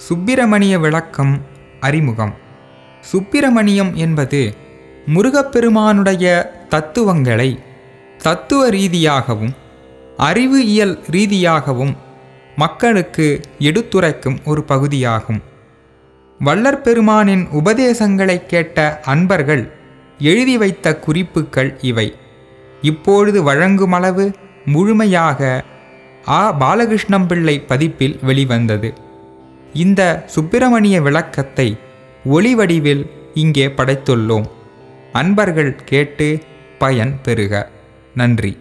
சுப்பிரமணிய விளக்கம் அறிமுகம். சுப்பிரமணியம் என்பது முருகப்பெருமானுடைய தத்துவங்களை தத்துவ ரீதியாகவும் அறிவு இயல் ரீதியாகவும் மக்களுக்கு எடுத்துரைக்கும் ஒரு பகுதியாகும். வள்ளற் பெருமானின் உபதேசங்களை கேட்ட அன்பர்கள் எழுதி வைத்த குறிப்புகள் இவை. இப்பொழுது வழங்குமளவு முழுமையாக ஆ. பாலகிருஷ்ணம் பிள்ளை பதிப்பில் வெளிவந்தது. இந்த சுப்பிரமணிய விளக்கத்தை ஒளி வடிவில் இங்கே படைத்துள்ளோம். அன்பர்கள் கேட்டு பயன் பெறுக. நன்றி.